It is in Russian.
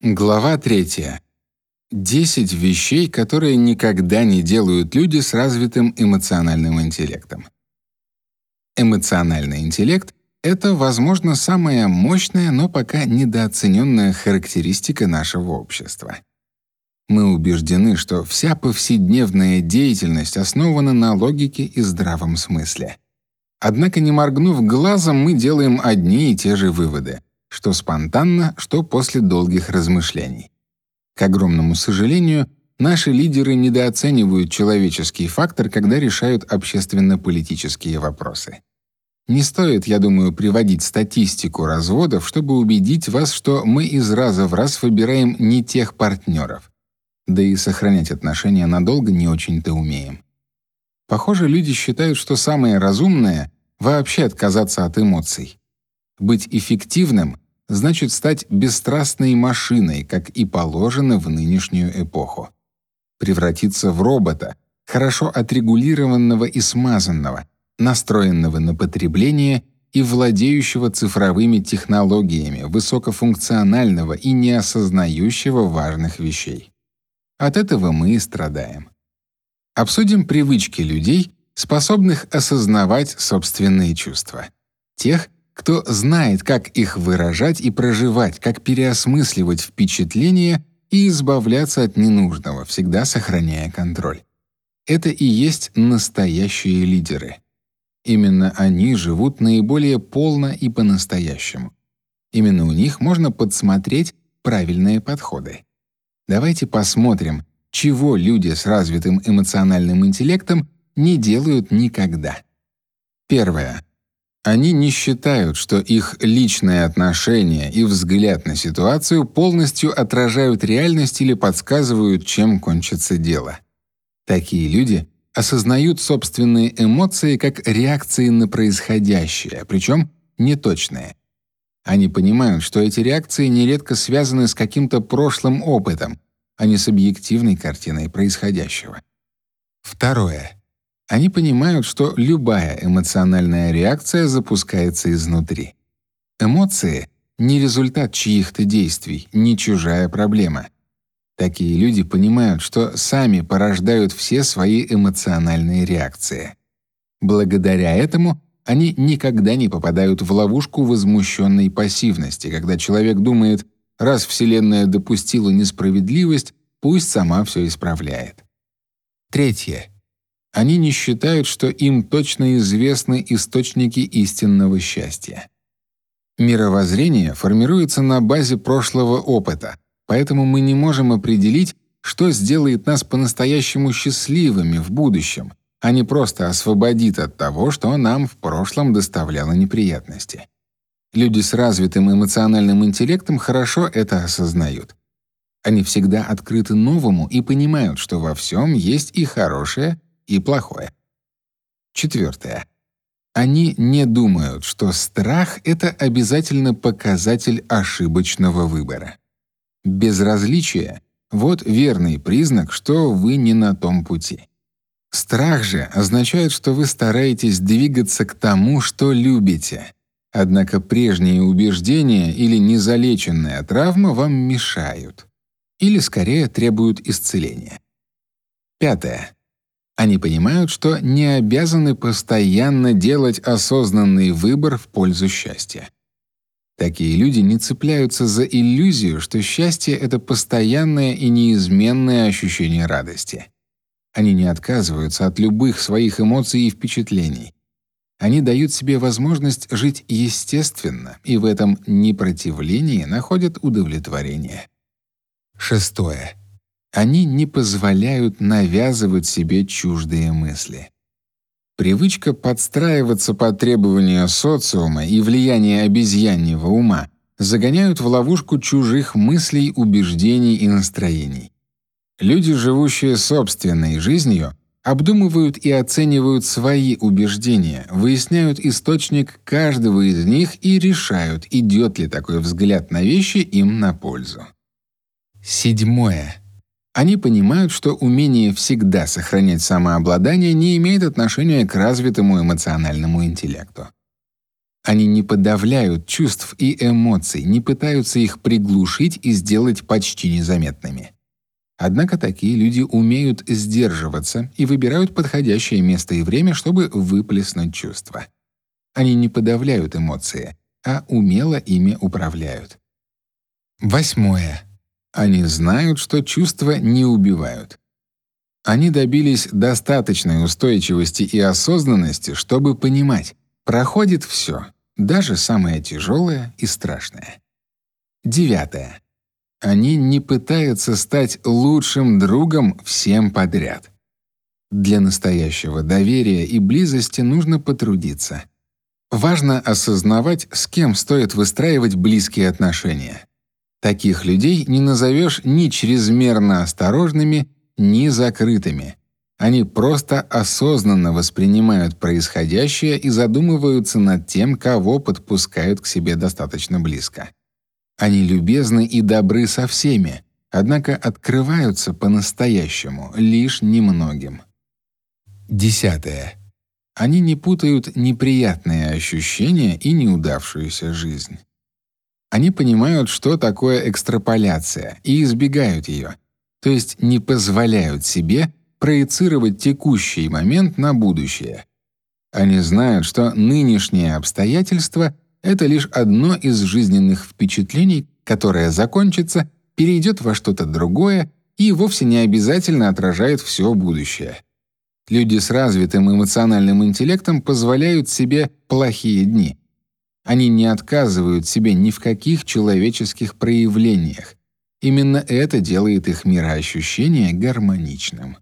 Глава 3. 10 вещей, которые никогда не делают люди с развитым эмоциональным интеллектом. Эмоциональный интеллект это, возможно, самая мощная, но пока недооцененная характеристика нашего общества. Мы убеждены, что вся повседневная деятельность основана на логике и здравом смысле. Однако, не моргнув глазом, мы делаем одни и те же выводы — что спонтанно, что после долгих размышлений. К огромному сожалению, наши лидеры недооценивают человеческий фактор, когда решают общественно-политические вопросы. Не стоит, я думаю, приводить статистику разводов, чтобы убедить вас, что мы из раза в раз выбираем не тех партнеров. Да и сохранять отношения надолго не очень-то умеем. Похоже, люди считают, что самое разумное вообще отказаться от эмоций. Быть эффективным значит стать бесстрастной машиной, как и положено в нынешнюю эпоху. Превратиться в робота, хорошо отрегулированного и смазанного, настроенного на потребление и владеющего цифровыми технологиями, высокофункционального и не осознающего важных вещей. От этого мы и страдаем. Обсудим привычки людей, способных осознавать собственные чувства. Тех, кто знает, как их выражать и проживать, как переосмысливать впечатления и избавляться от ненужного, всегда сохраняя контроль. Это и есть настоящие лидеры. Именно они живут наиболее полно и по-настоящему. Именно у них можно подсмотреть правильные подходы. Давайте посмотрим, чего люди с развитым эмоциональным интеллектом не делают никогда. Первое. Они не считают, что их личные отношения и взгляд на ситуацию полностью отражают реальность или подсказывают, чем кончится дело. Такие люди осознают собственные эмоции как реакции на происходящее, причем неточные. Они понимают, что эти реакции нередко связаны с каким-то прошлым опытом, а не с объективной картиной происходящего. Второе. Они понимают, что любая эмоциональная реакция запускается изнутри. Эмоции — не результат чьих-то действий, не чужая проблема. Такие люди понимают, что сами порождают все свои эмоциональные реакции. Благодаря этому они никогда не попадают в ловушку возмущенной пассивности, когда человек думает, раз Вселенная допустила несправедливость, пусть сама все исправляет. Третье. Они не считают, что им точно известны источники истинного счастья. Мировоззрение формируется на базе прошлого опыта, поэтому мы не можем определить, что сделает нас по-настоящему счастливыми в будущем, а не просто освободит от того, что нам в прошлом доставляло неприятности. Люди с развитым эмоциональным интеллектом хорошо это осознают. Они всегда открыты новому и понимают, что во всем есть и хорошее, и плохое. Четвертое. Они не думают, что страх — это обязательно показатель ошибочного выбора. Безразличие — вот верный признак, что вы не на том пути. Страх же означает, что вы стараетесь двигаться к тому, что любите. Однако прежние убеждения или незалеченная травма вам мешают. Или скорее требуют исцеления. Пятое. Они понимают, что не обязаны постоянно делать осознанный выбор в пользу счастья. Такие люди не цепляются за иллюзию, что счастье это постоянное и неизменное ощущение радости. Они не отказываются от любых своих эмоций и впечатлений. Они дают себе возможность жить естественно, и в этом непротивлении находят удовлетворение. Шестое. Они не позволяют навязывать себе чуждые мысли. Привычка подстраиваться под требования социума и влияние обезьяньего ума загоняют в ловушку чужих мыслей, убеждений и настроений. Люди, живущие собственной жизнью, обдумывают и оценивают свои убеждения, выясняют источник каждого из них и решают, идет ли такой взгляд на вещи им на пользу. Седьмое. Они понимают, что умение всегда сохранять самообладание не имеет отношения к развитому эмоциональному интеллекту. Они не подавляют чувств и эмоций, не пытаются их приглушить и сделать почти незаметными. Однако такие люди умеют сдерживаться и выбирают подходящее место и время, чтобы выплеснуть чувства. Они не подавляют эмоции, а умело ими управляют. Восьмое. Они знают, что чувства не убивают. Они добились достаточной устойчивости и осознанности, чтобы понимать, проходит все, даже самое тяжелое и страшное. Девятое. Они не пытаются стать лучшим другом всем подряд. Для настоящего доверия и близости нужно потрудиться. Важно осознавать, с кем стоит выстраивать близкие отношения. Таких людей не назовешь ни чрезмерно осторожными, ни закрытыми. Они просто осознанно воспринимают происходящее и задумываются над тем, кого подпускают к себе достаточно близко. Они любезны и добры со всеми, однако открываются по-настоящему лишь немногим. Десятое. Они не путают неприятные ощущения и неудавшуюся жизнь. Они понимают, что такое экстраполяция, и избегают ее, то есть не позволяют себе проецировать текущий момент на будущее. Они знают, что нынешние обстоятельства — это лишь одно из жизненных впечатлений, которое закончится, перейдет во что-то другое и вовсе не обязательно отражает все будущее. Люди с развитым эмоциональным интеллектом позволяют себе плохие дни, они не отказывают себе ни в каких человеческих проявлениях. Именно это делает их мироощущение гармоничным.